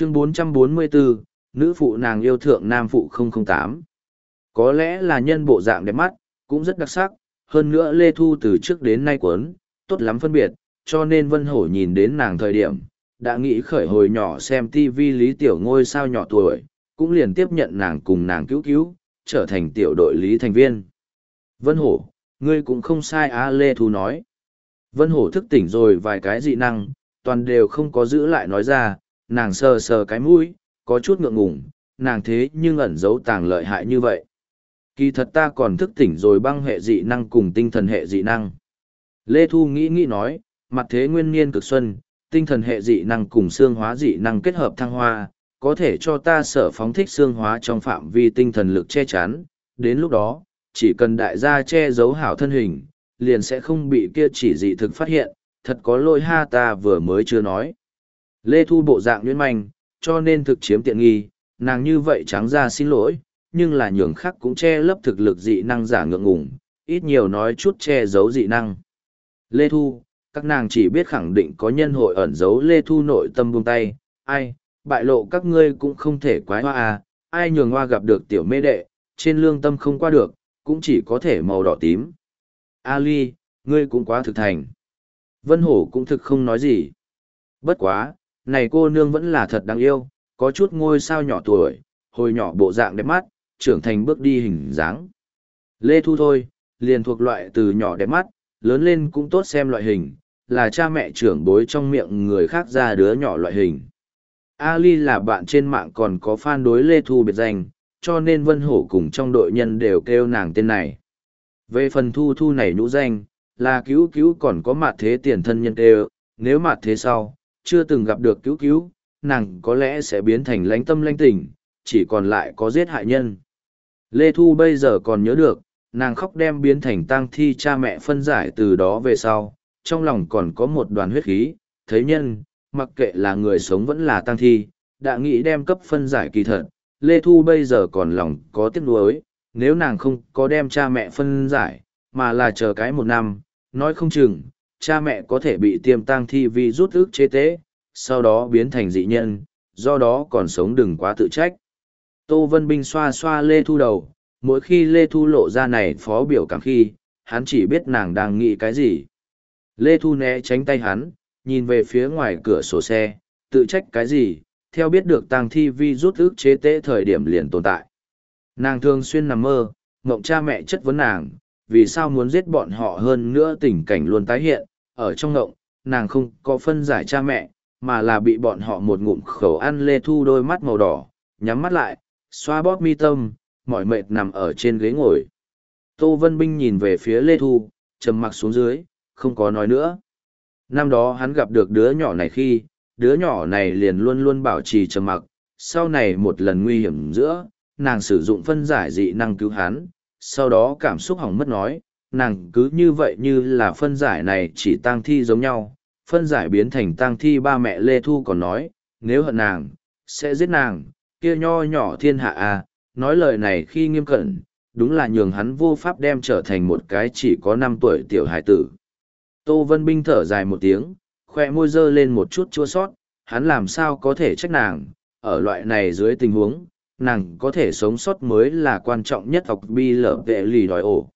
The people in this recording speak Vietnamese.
chương 444, nữ phụ nàng yêu thượng nam phụ 008. Có lẽ là nhân bộ dạng đẹp mắt, cũng rất đặc sắc, hơn nữa Lê Thu từ trước đến nay quấn, tốt lắm phân biệt, cho nên Vân Hổ nhìn đến nàng thời điểm, đã nghĩ khởi hồi nhỏ xem TV Lý Tiểu ngôi sao nhỏ tuổi, cũng liền tiếp nhận nàng cùng nàng cứu cứu, trở thành tiểu đội Lý thành viên. Vân Hổ, ngươi cũng không sai á Lê Thu nói. Vân Hổ thức tỉnh rồi vài cái dị năng, toàn đều không có giữ lại nói ra, nàng sờ sờ cái mũi, có chút ngượng ngùng, nàng thế nhưng ẩn giấu tàng lợi hại như vậy. Kỳ thật ta còn thức tỉnh rồi băng hệ dị năng cùng tinh thần hệ dị năng. Lê Thu nghĩ nghĩ nói, mặt thế nguyên niên cực xuân, tinh thần hệ dị năng cùng xương hóa dị năng kết hợp thăng hoa, có thể cho ta sở phóng thích xương hóa trong phạm vi tinh thần lực che chắn. Đến lúc đó, chỉ cần đại gia che giấu hảo thân hình, liền sẽ không bị kia chỉ dị thực phát hiện, thật có lỗi ha ta vừa mới chưa nói. Lê Thu bộ dạng nhuyễn manh, cho nên thực chiếm tiện nghi, nàng như vậy trắng ra xin lỗi, nhưng là nhường khác cũng che lấp thực lực dị năng giả ngượng ngùng, ít nhiều nói chút che giấu dị năng. Lê Thu, các nàng chỉ biết khẳng định có nhân hội ẩn giấu Lê Thu nội tâm buông tay, ai, bại lộ các ngươi cũng không thể quái hoa à, ai nhường hoa gặp được tiểu mê đệ, trên lương tâm không qua được, cũng chỉ có thể màu đỏ tím. Ali, ngươi cũng quá thực thành. Vân Hổ cũng thực không nói gì. Bất quá, này cô nương vẫn là thật đáng yêu, có chút ngôi sao nhỏ tuổi, hồi nhỏ bộ dạng đẹp mắt, trưởng thành bước đi hình dáng. Lê Thu thôi, liền thuộc loại từ nhỏ đẹp mắt, lớn lên cũng tốt xem loại hình, là cha mẹ trưởng bối trong miệng người khác ra đứa nhỏ loại hình. Ali là bạn trên mạng còn có fan đối Lê Thu biệt danh, cho nên Vân Hổ cùng trong đội nhân đều kêu nàng tên này. Về phần Thu Thu này nhũ danh, là cứu cứu còn có mặt thế tiền thân nhân kêu, nếu mặt thế sau, chưa từng gặp được cứu cứu, nàng có lẽ sẽ biến thành lãnh tâm lãnh tình, chỉ còn lại có giết hại nhân. Lê Thu bây giờ còn nhớ được, nàng khóc đem biến thành tang thi cha mẹ phân giải từ đó về sau, trong lòng còn có một đoàn huyết khí, thấy nhân, mặc kệ là người sống vẫn là tang thi, đã nghĩ đem cấp phân giải kỳ thật, Lê Thu bây giờ còn lòng có tiếc nuối, nếu nàng không có đem cha mẹ phân giải, mà là chờ cái một năm, nói không chừng, cha mẹ có thể bị tiêm tang thi vi rút ức chế tế, sau đó biến thành dị nhân, do đó còn sống đừng quá tự trách. Tô Vân Binh xoa xoa Lê Thu đầu, mỗi khi Lê Thu lộ ra này phó biểu cảm khi, hắn chỉ biết nàng đang nghĩ cái gì. Lê Thu né tránh tay hắn, nhìn về phía ngoài cửa sổ xe, tự trách cái gì, theo biết được tang thi vi rút ức chế tế thời điểm liền tồn tại. Nàng thường xuyên nằm mơ, mộng cha mẹ chất vấn nàng, vì sao muốn giết bọn họ hơn nữa tình cảnh luôn tái hiện, ở trong ngộng, nàng không có phân giải cha mẹ, mà là bị bọn họ một ngụm khẩu ăn lê thu đôi mắt màu đỏ, nhắm mắt lại, xoa bóp mi tâm, mỏi mệt nằm ở trên ghế ngồi. Tô Vân Binh nhìn về phía Lê Thu, trầm mặc xuống dưới, không có nói nữa. Năm đó hắn gặp được đứa nhỏ này khi, đứa nhỏ này liền luôn luôn bảo trì trầm mặc, sau này một lần nguy hiểm giữa, nàng sử dụng phân giải dị năng cứu hắn, sau đó cảm xúc hỏng mất nói, nàng cứ như vậy như là phân giải này chỉ tang thi giống nhau, phân giải biến thành tang thi ba mẹ Lê Thu còn nói, nếu hận nàng, sẽ giết nàng, kia nho nhỏ thiên hạ à, nói lời này khi nghiêm cẩn, đúng là nhường hắn vô pháp đem trở thành một cái chỉ có năm tuổi tiểu hải tử. Tô Vân Binh thở dài một tiếng, khoe môi dơ lên một chút chua sót, hắn làm sao có thể trách nàng, ở loại này dưới tình huống, nàng có thể sống sót mới là quan trọng nhất học bi lở vệ lì đòi ổ.